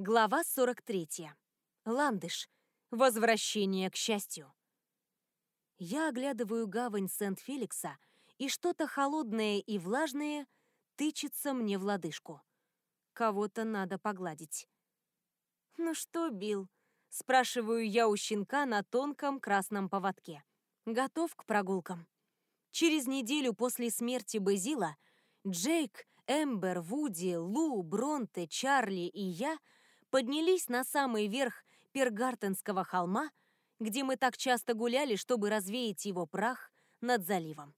Глава 43. Ландыш. Возвращение к счастью. Я оглядываю гавань Сент-Феликса, и что-то холодное и влажное тычется мне в лодыжку. Кого-то надо погладить. «Ну что, Билл?» — спрашиваю я у щенка на тонком красном поводке. «Готов к прогулкам?» Через неделю после смерти Базила Джейк, Эмбер, Вуди, Лу, Бронте, Чарли и я поднялись на самый верх Пергартенского холма, где мы так часто гуляли, чтобы развеять его прах над заливом.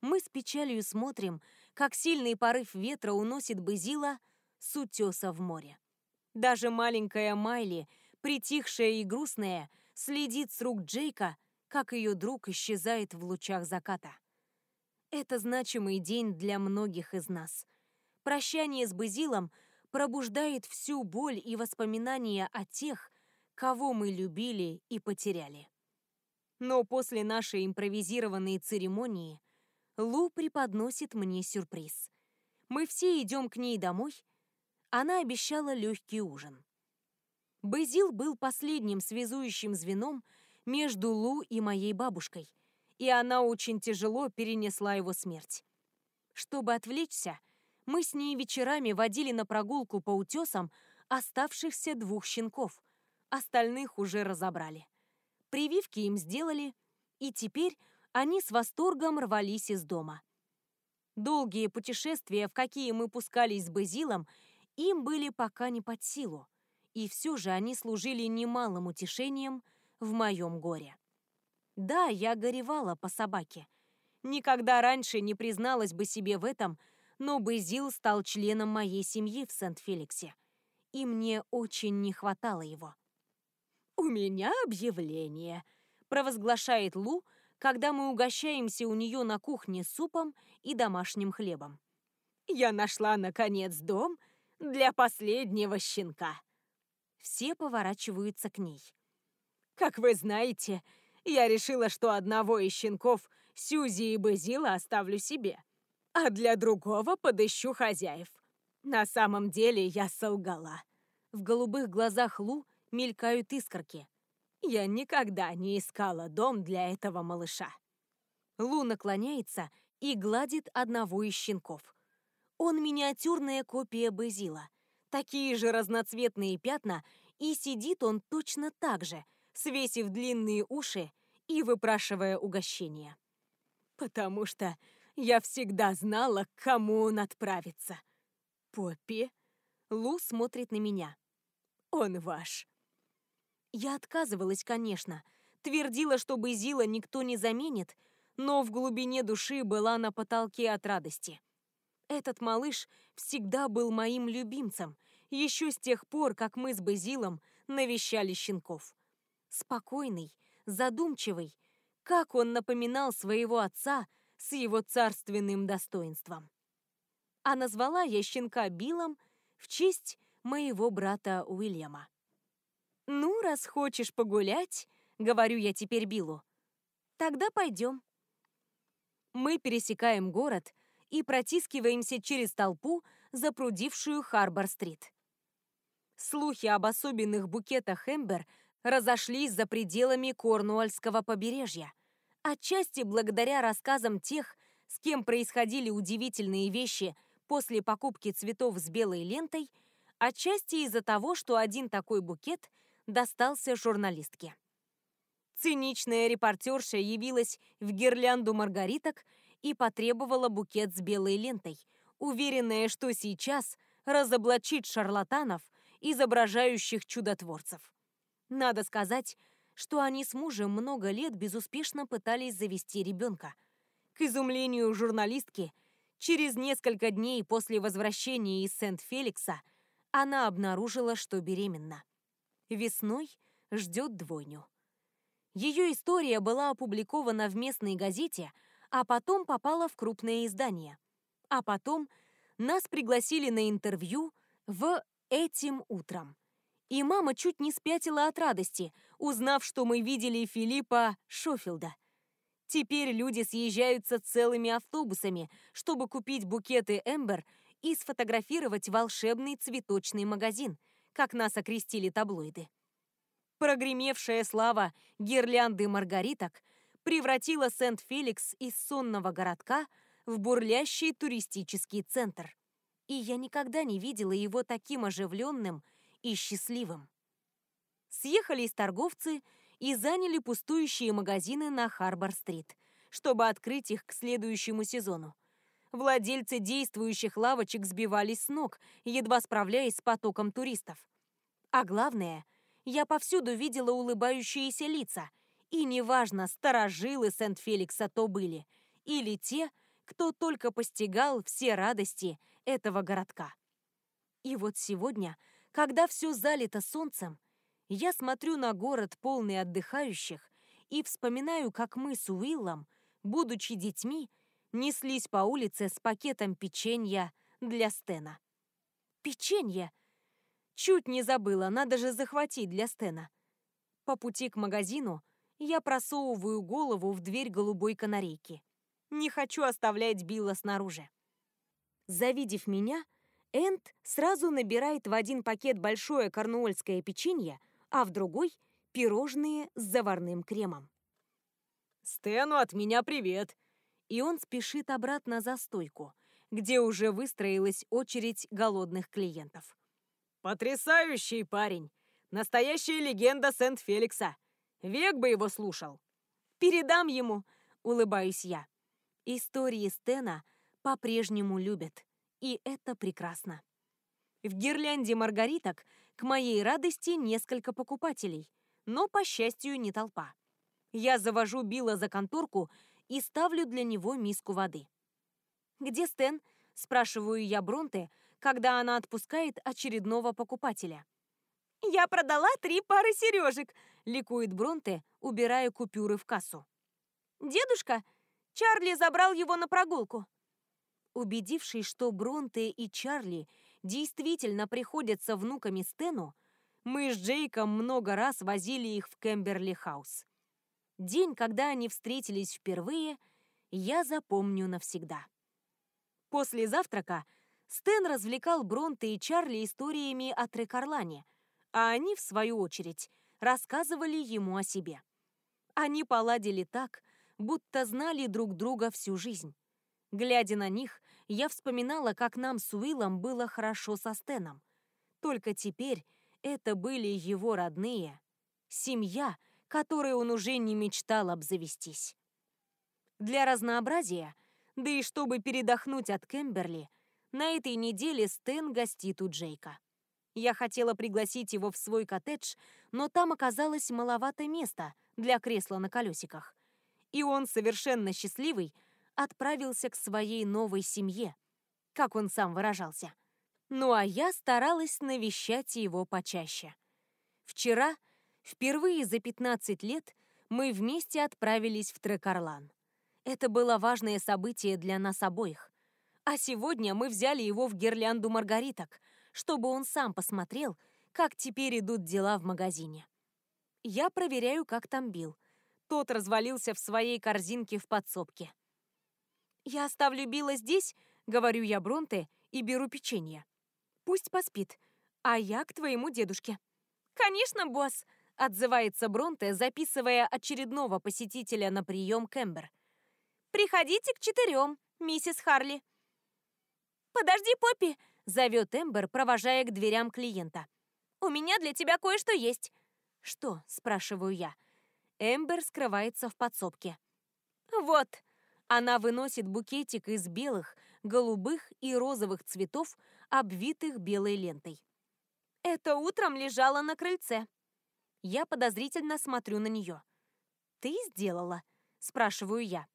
Мы с печалью смотрим, как сильный порыв ветра уносит Базила с утеса в море. Даже маленькая Майли, притихшая и грустная, следит с рук Джейка, как ее друг исчезает в лучах заката. Это значимый день для многих из нас. Прощание с Базилом пробуждает всю боль и воспоминания о тех, кого мы любили и потеряли. Но после нашей импровизированной церемонии Лу преподносит мне сюрприз. Мы все идем к ней домой. Она обещала легкий ужин. Базил был последним связующим звеном между Лу и моей бабушкой, и она очень тяжело перенесла его смерть. Чтобы отвлечься, мы с ней вечерами водили на прогулку по утесам оставшихся двух щенков. Остальных уже разобрали. Прививки им сделали, и теперь они с восторгом рвались из дома. Долгие путешествия, в какие мы пускались с Базилом, им были пока не под силу, и все же они служили немалым утешением в моем горе. Да, я горевала по собаке. Никогда раньше не призналась бы себе в этом, но Безил стал членом моей семьи в Сент-Феликсе, и мне очень не хватало его. «У меня объявление», — провозглашает Лу, когда мы угощаемся у нее на кухне супом и домашним хлебом. «Я нашла, наконец, дом для последнего щенка». Все поворачиваются к ней. «Как вы знаете, я решила, что одного из щенков, Сьюзи и Безила, оставлю себе а для другого подыщу хозяев. На самом деле я солгала. В голубых глазах Лу мелькают искорки. Я никогда не искала дом для этого малыша. Лу наклоняется и гладит одного из щенков. Он миниатюрная копия Безила. Такие же разноцветные пятна, и сидит он точно так же, свесив длинные уши и выпрашивая угощение. Потому что я всегда знала, к кому он отправится. Поппи? Лу смотрит на меня. Он ваш. Я отказывалась, конечно. Твердила, что Зила никто не заменит, но в глубине души была на потолке от радости. Этот малыш всегда был моим любимцем, еще с тех пор, как мы с Базилом навещали щенков. Спокойный, задумчивый, как он напоминал своего отца — с его царственным достоинством. А назвала я щенка Биллом в честь моего брата Уильяма. «Ну, раз хочешь погулять», — говорю я теперь Биллу, — «тогда пойдем». Мы пересекаем город и протискиваемся через толпу, запрудившую Харбор-стрит. Слухи об особенных букетах Эмбер разошлись за пределами Корнуольского побережья, Отчасти благодаря рассказам тех, с кем происходили удивительные вещи после покупки цветов с белой лентой, отчасти из-за того, что один такой букет достался журналистке. Циничная репортерша явилась в гирлянду маргариток и потребовала букет с белой лентой, уверенная, что сейчас разоблачит шарлатанов, изображающих чудотворцев. Надо сказать, что они с мужем много лет безуспешно пытались завести ребенка. К изумлению журналистки, через несколько дней после возвращения из Сент-Феликса она обнаружила, что беременна. Весной ждет двойню. Ее история была опубликована в местной газете, а потом попала в крупное издание. А потом нас пригласили на интервью в «Этим утром». И мама чуть не спятила от радости, узнав, что мы видели Филиппа Шофилда. Теперь люди съезжаются целыми автобусами, чтобы купить букеты Эмбер и сфотографировать волшебный цветочный магазин, как нас окрестили таблоиды. Прогремевшая слава гирлянды маргариток превратила Сент-Феликс из сонного городка в бурлящий туристический центр. И я никогда не видела его таким оживленным и счастливым. Съехались торговцы и заняли пустующие магазины на Харбор-стрит, чтобы открыть их к следующему сезону. Владельцы действующих лавочек сбивались с ног, едва справляясь с потоком туристов. А главное, я повсюду видела улыбающиеся лица, и неважно, старожилы Сент-Феликса то были, или те, кто только постигал все радости этого городка. И вот сегодня, когда все залито солнцем, я смотрю на город, полный отдыхающих, и вспоминаю, как мы с Уиллом, будучи детьми, неслись по улице с пакетом печенья для Стена. Печенье! Чуть не забыла, надо же захватить для Стена. По пути к магазину я просовываю голову в дверь голубой канарейки. Не хочу оставлять Билла снаружи. Завидев меня, Энд сразу набирает в один пакет большое корнуольское печенье, а в другой – пирожные с заварным кремом. «Стэну от меня привет!» И он спешит обратно за стойку, где уже выстроилась очередь голодных клиентов. «Потрясающий парень! Настоящая легенда Сент-Феликса! Век бы его слушал!» «Передам ему!» – улыбаюсь я. Истории Стена по-прежнему любят, и это прекрасно. В гирлянде маргариток к моей радости несколько покупателей, но, по счастью, не толпа. Я завожу Билла за конторку и ставлю для него миску воды. «Где Стэн?» – спрашиваю я Бронте, когда она отпускает очередного покупателя. «Я продала три пары сережек!» – ликует Бронте, убирая купюры в кассу. «Дедушка, Чарли забрал его на прогулку». Убедившись, что Бронте и Чарли – действительно приходятся внуками Стэну, мы с Джейком много раз возили их в Кемберли-хаус. День, когда они встретились впервые, я запомню навсегда. После завтрака Стэн развлекал Бронте и Чарли историями о Трекарлане, а они, в свою очередь, рассказывали ему о себе. Они поладили так, будто знали друг друга всю жизнь. Глядя на них, я вспоминала, как нам с Уиллом было хорошо со Стеном. Только теперь это были его родные, семья, которой он уже не мечтал обзавестись. Для разнообразия, да и чтобы передохнуть от Кемберли, на этой неделе Стэн гостит у Джейка. Я хотела пригласить его в свой коттедж, но там оказалось маловато места для кресла на колесиках. И он, совершенно счастливый, отправился к своей новой семье, как он сам выражался. Ну а я старалась навещать его почаще. Вчера, впервые за 15 лет, мы вместе отправились в Трекарлан. Это было важное событие для нас обоих. А сегодня мы взяли его в гирлянду маргариток, чтобы он сам посмотрел, как теперь идут дела в магазине. Я проверяю, как там Билл. Тот развалился в своей корзинке в подсобке. «Я оставлю Билла здесь», — говорю я Бронте и беру печенье. «Пусть поспит, а я к твоему дедушке». «Конечно, босс», — отзывается Бронте, записывая очередного посетителя на прием Кэмбер. «Приходите к четырем, миссис Харли». «Подожди, Поппи», — зовет Эмбер, провожая к дверям клиента. «У меня для тебя кое-что есть». «Что?» — спрашиваю я. Эмбер скрывается в подсобке. «Вот», она выносит букетик из белых, голубых и розовых цветов, обвитых белой лентой. Это утром лежала на крыльце. Я подозрительно смотрю на нее. «Ты сделала?» – спрашиваю я.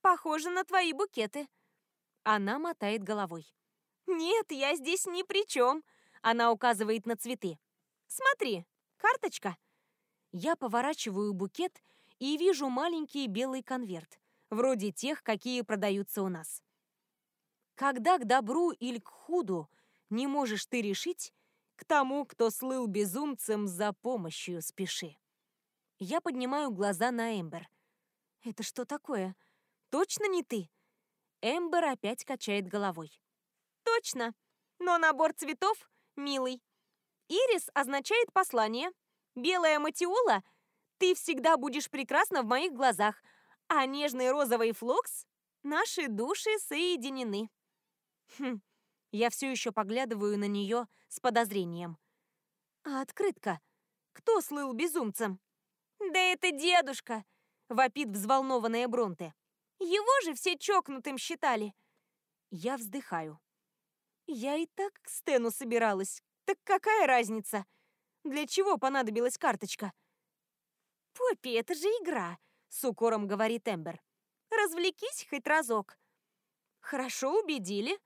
«Похоже на твои букеты». Она мотает головой. «Нет, я здесь ни при чем», – она указывает на цветы. «Смотри, карточка». Я поворачиваю букет и вижу маленький белый конверт вроде тех, какие продаются у нас. Когда к добру или к худу не можешь ты решить, к тому, кто слыл безумцем, за помощью спеши. Я поднимаю глаза на Эмбер. «Это что такое? Точно не ты?» Эмбер опять качает головой. «Точно, но набор цветов милый. Ирис означает послание. Белая матиола — ты всегда будешь прекрасна в моих глазах, а нежный розовый флокс — наши души соединены. Хм, я все еще поглядываю на нее с подозрением. А открытка? Кто слыл безумцем? Да это дедушка, вопит взволнованная Бронте. Его же все чокнутым считали. Я вздыхаю. Я и так к Стэну собиралась. Так какая разница? Для чего понадобилась карточка? «Поппи, это же игра», — с укором говорит Эмбер. «Развлекись хоть разок». «Хорошо, убедили».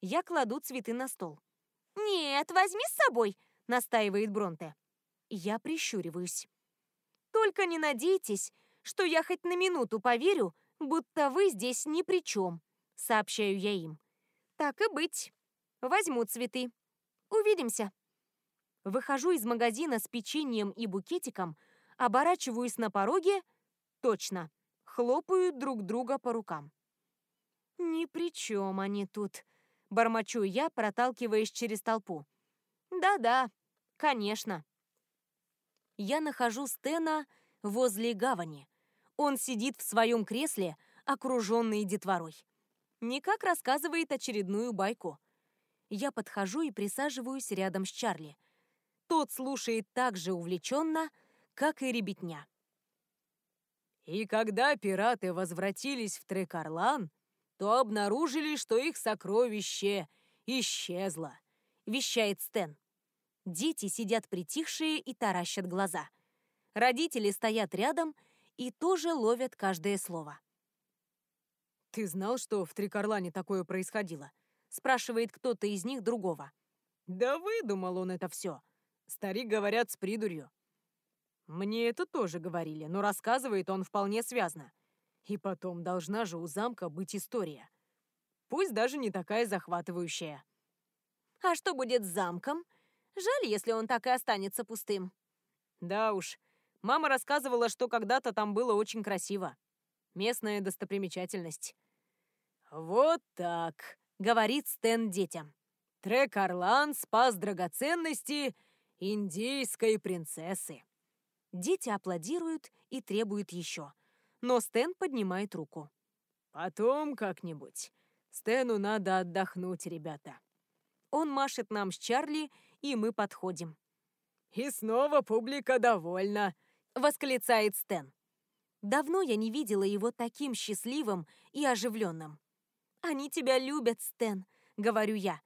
Я кладу цветы на стол. «Нет, возьми с собой», — настаивает Бронте. Я прищуриваюсь. «Только не надейтесь, что я хоть на минуту поверю, будто вы здесь ни при чем», — сообщаю я им. «Так и быть. Возьму цветы. Увидимся». Выхожу из магазина с печеньем и букетиком, оборачиваюсь на пороге. Точно. Хлопают друг друга по рукам. «Ни при чем они тут», — бормочу я, проталкиваясь через толпу. «Да-да, конечно». Я нахожу Стена возле гавани. Он сидит в своем кресле, окруженный детворой. Никак рассказывает очередную байку. Я подхожу и присаживаюсь рядом с Чарли. Тот слушает так же увлеченно, как и ребятня. И когда пираты возвратились в Трекарлан, то обнаружили, что их сокровище исчезло, вещает Стэн. Дети сидят притихшие и таращат глаза. Родители стоят рядом и тоже ловят каждое слово. «Ты знал, что в Трикарлане такое происходило?» спрашивает кто-то из них другого. «Да выдумал он это все. Старик, говорят, с придурью». «Мне это тоже говорили, но рассказывает он вполне связно. И потом, должна же у замка быть история. Пусть даже не такая захватывающая». «А что будет с замком? Жаль, если он так и останется пустым». «Да уж, Мама рассказывала, что когда-то там было очень красиво. Местная достопримечательность. «Вот так», — говорит Стэн детям. Трек Орлан спас драгоценности индийской принцессы. Дети аплодируют и требуют еще. Но Стэн поднимает руку. «Потом как-нибудь. Стэну надо отдохнуть, ребята». Он машет нам с Чарли, и мы подходим. «И снова публика довольна», восклицает Стэн. Давно я не видела его таким счастливым и оживленным. «Они тебя любят, Стэн», — говорю я.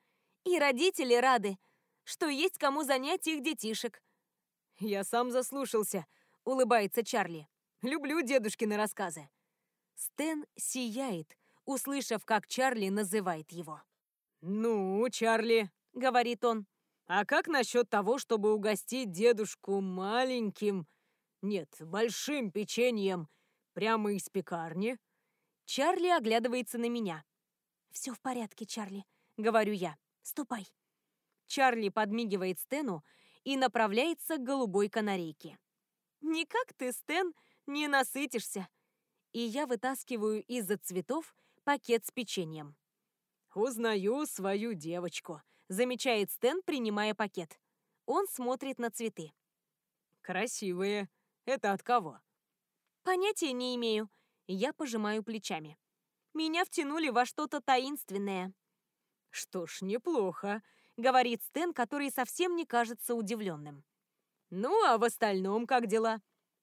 «И родители рады, что есть кому занять их детишек». «Я сам заслушался», — улыбается Чарли. «Люблю дедушкины рассказы». Стэн сияет, услышав, как Чарли называет его. «Ну, Чарли», — говорит он, «а как насчет того, чтобы угостить дедушку маленьким нет, большим печеньем прямо из пекарни. Чарли оглядывается на меня. «Все в порядке, Чарли», — говорю я. «Ступай». Чарли подмигивает Стэну и направляется к голубой канарейке. «Никак ты, Стэн, не насытишься». И я вытаскиваю из-за цветов пакет с печеньем. «Узнаю свою девочку», — замечает Стэн, принимая пакет. Он смотрит на цветы. «Красивые», это от кого? Понятия не имею. Я пожимаю плечами. Меня втянули во что-то таинственное. Что ж, неплохо, говорит Стэн, который совсем не кажется удивленным. Ну, а в остальном как дела?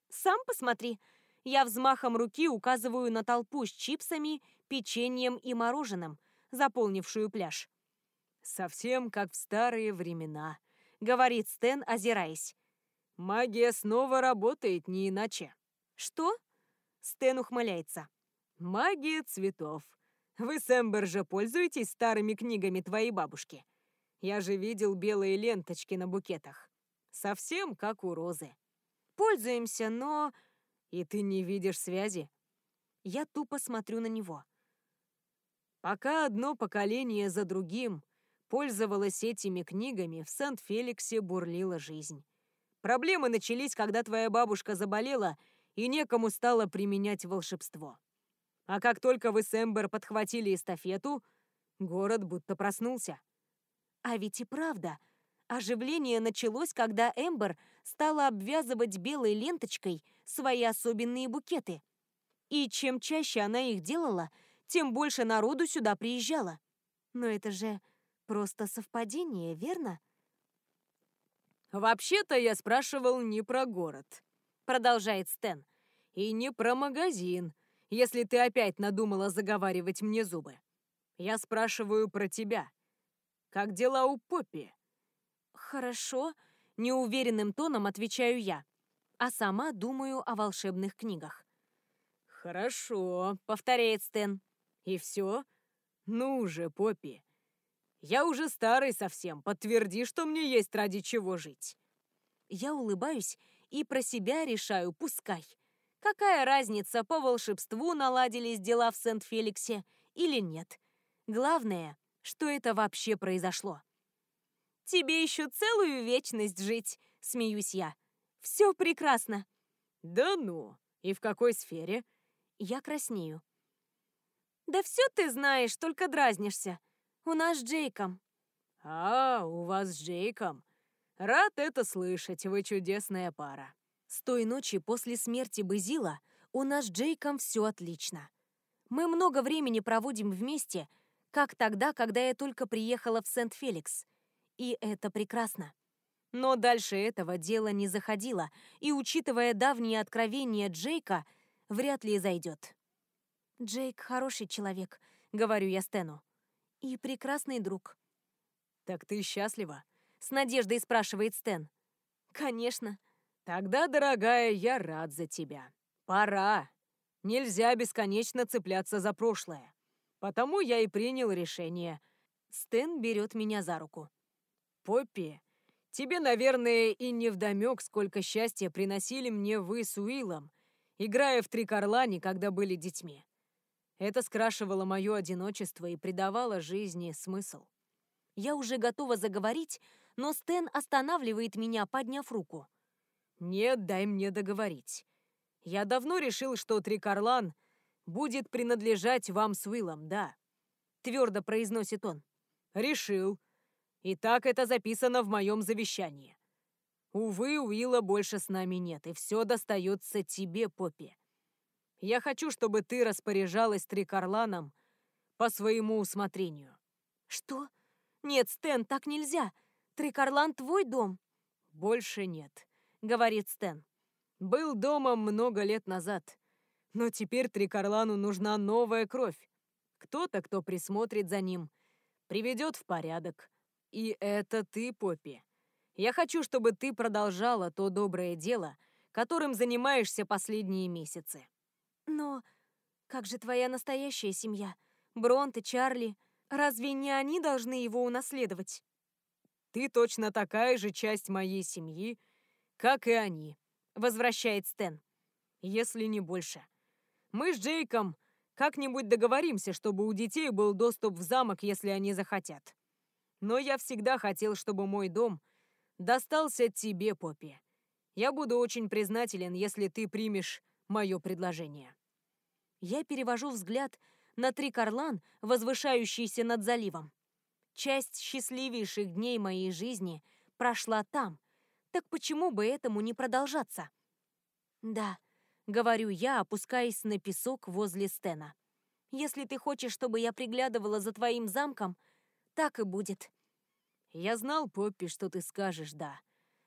Сам посмотри. Я взмахом руки указываю на толпу с чипсами, печеньем и мороженым, заполнившую пляж. «Совсем как в старые времена», — говорит Стэн, озираясь. Магия снова работает, не иначе. Что? Стэн ухмыляется. Магия цветов. Вы с Эмбер же пользуетесь старыми книгами твоей бабушки? Я же видел белые ленточки на букетах. Совсем как у розы. Пользуемся, но... И ты не видишь связи? Я тупо смотрю на него. Пока одно поколение за другим пользовалось этими книгами, в Сент-Феликсе бурлила жизнь. Проблемы начались, когда твоя бабушка заболела, и некому стало применять волшебство. А как только вы с Эмбер подхватили эстафету, город будто проснулся. А ведь и правда, Оживление началось, когда Эмбер стала обвязывать белой ленточкой свои особенные букеты. И чем чаще она их делала, тем больше народу сюда приезжало. Но это же просто совпадение, верно? «Вообще-то я спрашивал не про город», — продолжает Стэн. «И не про магазин, если ты опять надумала заговаривать мне зубы. Я спрашиваю про тебя. Как дела у Поппи?» «Хорошо», — неуверенным тоном отвечаю я, а сама думаю о волшебных книгах. «Хорошо», — повторяет Стэн. «И все? Ну же, Поппи, я уже старый совсем, подтверди, что мне есть ради чего жить. Я улыбаюсь и про себя решаю, пускай. Какая разница, по волшебству наладились дела в Сент-Феликсе или нет. Главное, что это вообще произошло. «Тебе еще целую вечность жить», — смеюсь я. «Все прекрасно». «Да ну! И в какой сфере?» Я краснею. «Да все ты знаешь, только дразнишься. У нас с Джейком». «А, у вас с Джейком. Рад это слышать, вы чудесная пара». С той ночи после смерти Базила у нас с Джейком все отлично. Мы много времени проводим вместе, как тогда, когда я только приехала в Сент-Феликс. И это прекрасно. Но дальше этого дело не заходило, и, учитывая давние откровения Джейка, вряд ли зайдет. «Джейк хороший человек», — говорю я Стэну и прекрасный друг. «Так ты счастлива?» — с надеждой спрашивает Стэн. «Конечно». «Тогда, дорогая, я рад за тебя. Пора. Нельзя бесконечно цепляться за прошлое. Потому я и принял решение». Стэн берет меня за руку. «Поппи, тебе, наверное, и не вдомек, сколько счастья приносили мне вы с Уиллом, играя в Трикорлане, когда были детьми. Это скрашивало мое одиночество и придавало жизни смысл. Я уже готова заговорить, но Стэн останавливает меня, подняв руку. «Нет, дай мне договорить. Я давно решил, что Трикарлан будет принадлежать вам с Уиллом, да», — твердо произносит он. «Решил. И так это записано в моем завещании. Увы, Уилла больше с нами нет, и все достается тебе, Поппи. Я хочу, чтобы ты распоряжалась Трикарланом по своему усмотрению». «Что? Нет, Стэн, так нельзя. Трикарлан твой дом». «Больше нет», — говорит Стэн. «Был домом много лет назад. Но теперь Трикарлану нужна новая кровь. Кто-то, кто присмотрит за ним, приведет в порядок. И это ты, Поппи. Я хочу, чтобы ты продолжала то доброе дело, которым занимаешься последние месяцы. Но как же твоя настоящая семья? Бронт и Чарли. Разве не они должны его унаследовать? Ты точно такая же часть моей семьи, как и они, возвращает Стэн. Если не больше. Мы с Джейком как-нибудь договоримся, чтобы у детей был доступ в замок, если они захотят. Но я всегда хотел, чтобы мой дом достался тебе, Поппи. Я буду очень признателен, если ты примешь мое предложение. Я перевожу взгляд на Трикарлан, возвышающийся над заливом. Часть счастливейших дней моей жизни прошла там. Так почему бы этому не продолжаться? Да, говорю я, опускаясь на песок возле Стена. Если ты хочешь, чтобы я приглядывала за твоим замком, так и будет. Я знал, Поппи, что ты скажешь «да».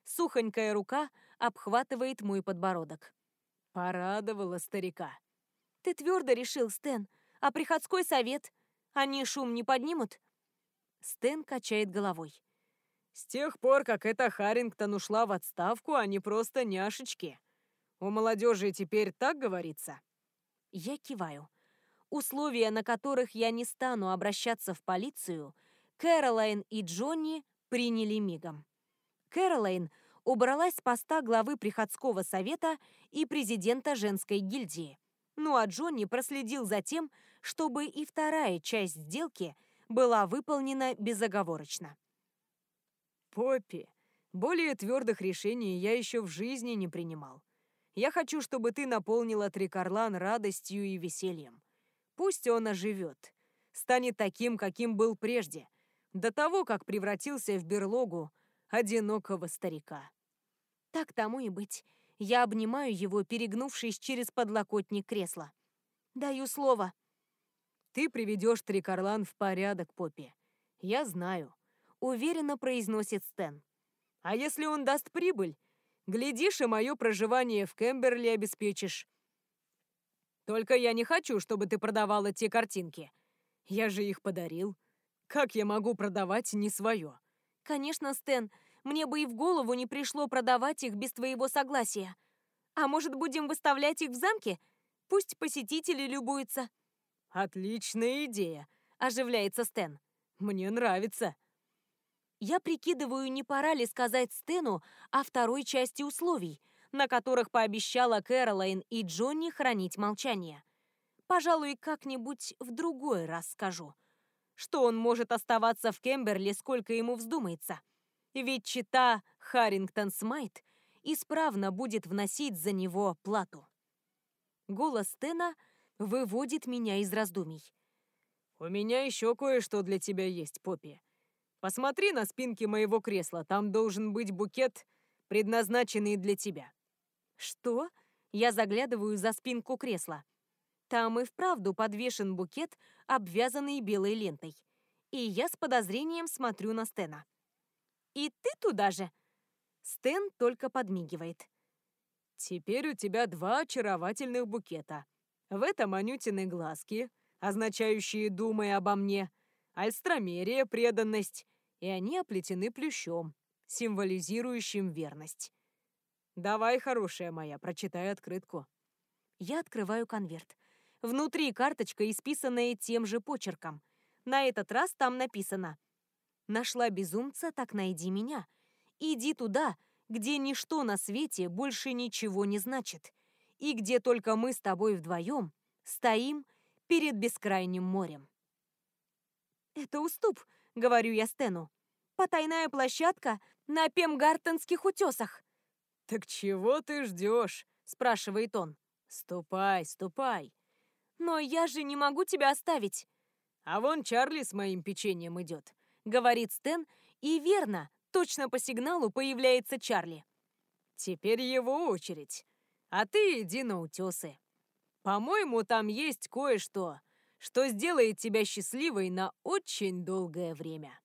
Сухонькая рука обхватывает мой подбородок. Порадовала старика. Ты твердо решил, Стэн. А приходской совет? Они шум не поднимут? Стэн качает головой. С тех пор, как эта Харрингтон ушла в отставку, они просто няшечки. У молодежи теперь так говорится? Я киваю. Условия, на которых я не стану обращаться в полицию, Кэролайн и Джонни приняли мигом. Кэролайн убралась с поста главы приходского совета и президента женской гильдии. Ну а Джонни проследил за тем, чтобы и вторая часть сделки была выполнена безоговорочно. «Поппи, более твердых решений я еще в жизни не принимал. Я хочу, чтобы ты наполнила Трикарлан радостью и весельем. Пусть он оживет, станет таким, каким был прежде, до того, как превратился в берлогу, одинокого старика. Так тому и быть. Я обнимаю его, перегнувшись через подлокотник кресла. Даю слово. Ты приведешь Трикарлан в порядок, Поппи. Я знаю. Уверенно произносит Стэн. А если он даст прибыль, глядишь, и мое проживание в Кемберли обеспечишь. Только я не хочу, чтобы ты продавала те картинки. Я же их подарил. Как я могу продавать не свое? Конечно, Стэн, мне бы и в голову не пришло продавать их без твоего согласия. А может, будем выставлять их в замке? Пусть посетители любуются. Отличная идея, оживляется Стэн. Мне нравится. Я прикидываю, не пора ли сказать Стэну о второй части условий, на которых пообещала Кэролайн и Джонни хранить молчание. Пожалуй, как-нибудь в другой раз скажу. Что он может оставаться в Кемберли, сколько ему вздумается. Ведь чита Харрингтон Смайт исправно будет вносить за него плату. Голос Стена выводит меня из раздумий. «У меня еще кое-что для тебя есть, Поппи. Посмотри на спинки моего кресла, там должен быть букет, предназначенный для тебя». «Что?» Я заглядываю за спинку кресла. Там и вправду подвешен букет, обвязанный белой лентой. И я с подозрением смотрю на Стена. «И ты туда же?» Стэн только подмигивает. «Теперь у тебя два очаровательных букета. В этом Анютины глазки, означающие «думай обо мне», альстромерия, преданность, и они оплетены плющом, символизирующим верность. Давай, хорошая моя, прочитай открытку. Я открываю конверт. Внутри карточка, исписанная тем же почерком. На этот раз там написано «Нашла безумца, так найди меня. Иди туда, где ничто на свете больше ничего не значит, и где только мы с тобой вдвоем стоим перед бескрайним морем». «Это уступ», — говорю я Стэну. «Потайная площадка на Пемгартенских утесах». «Так чего ты ждешь?» — спрашивает он. «Ступай, ступай». «Но я же не могу тебя оставить». «А вон Чарли с моим печеньем идет», — говорит Стэн, и верно, точно по сигналу появляется Чарли. «Теперь его очередь. А ты иди на утесы. По-моему, там есть кое-что, что сделает тебя счастливой на очень долгое время.